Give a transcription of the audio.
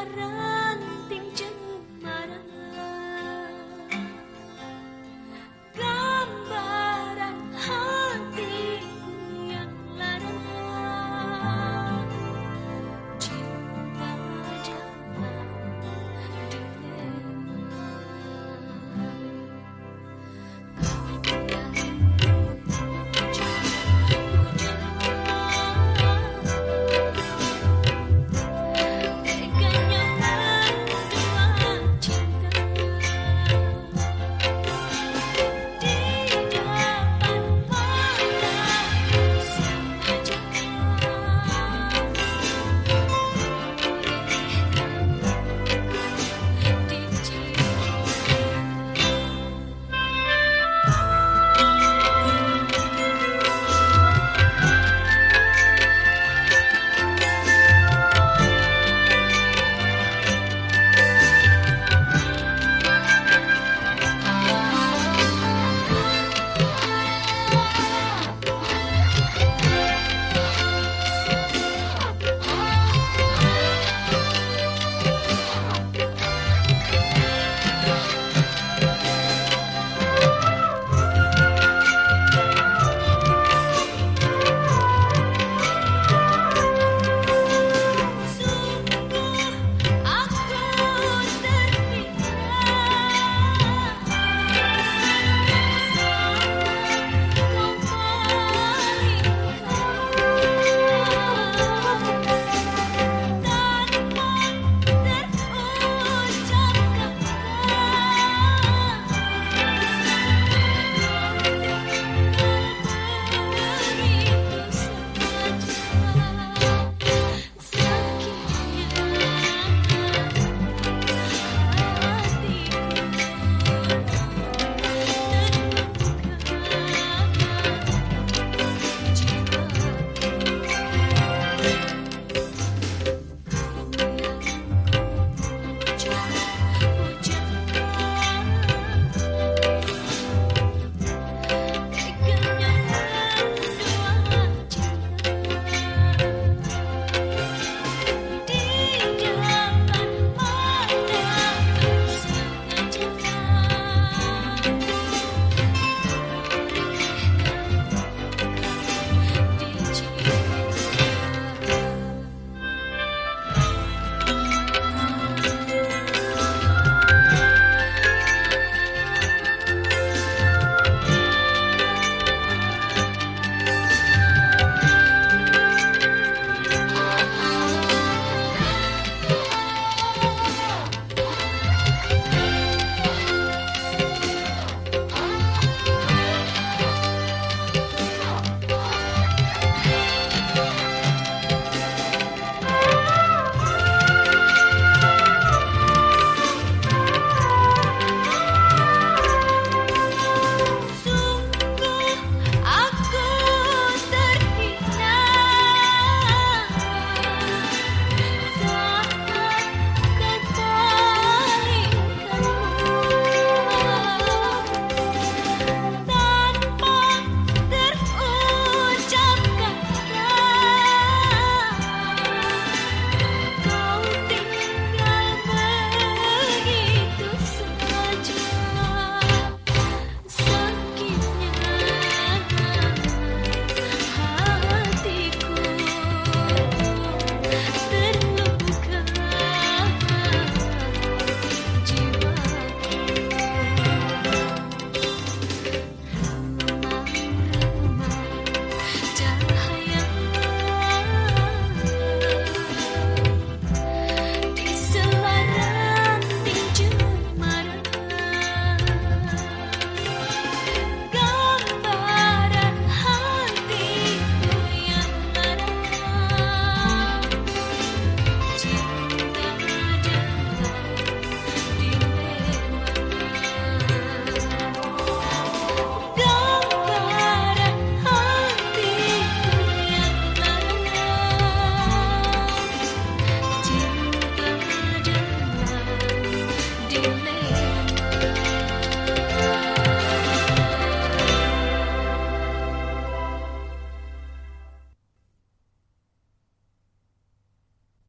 arah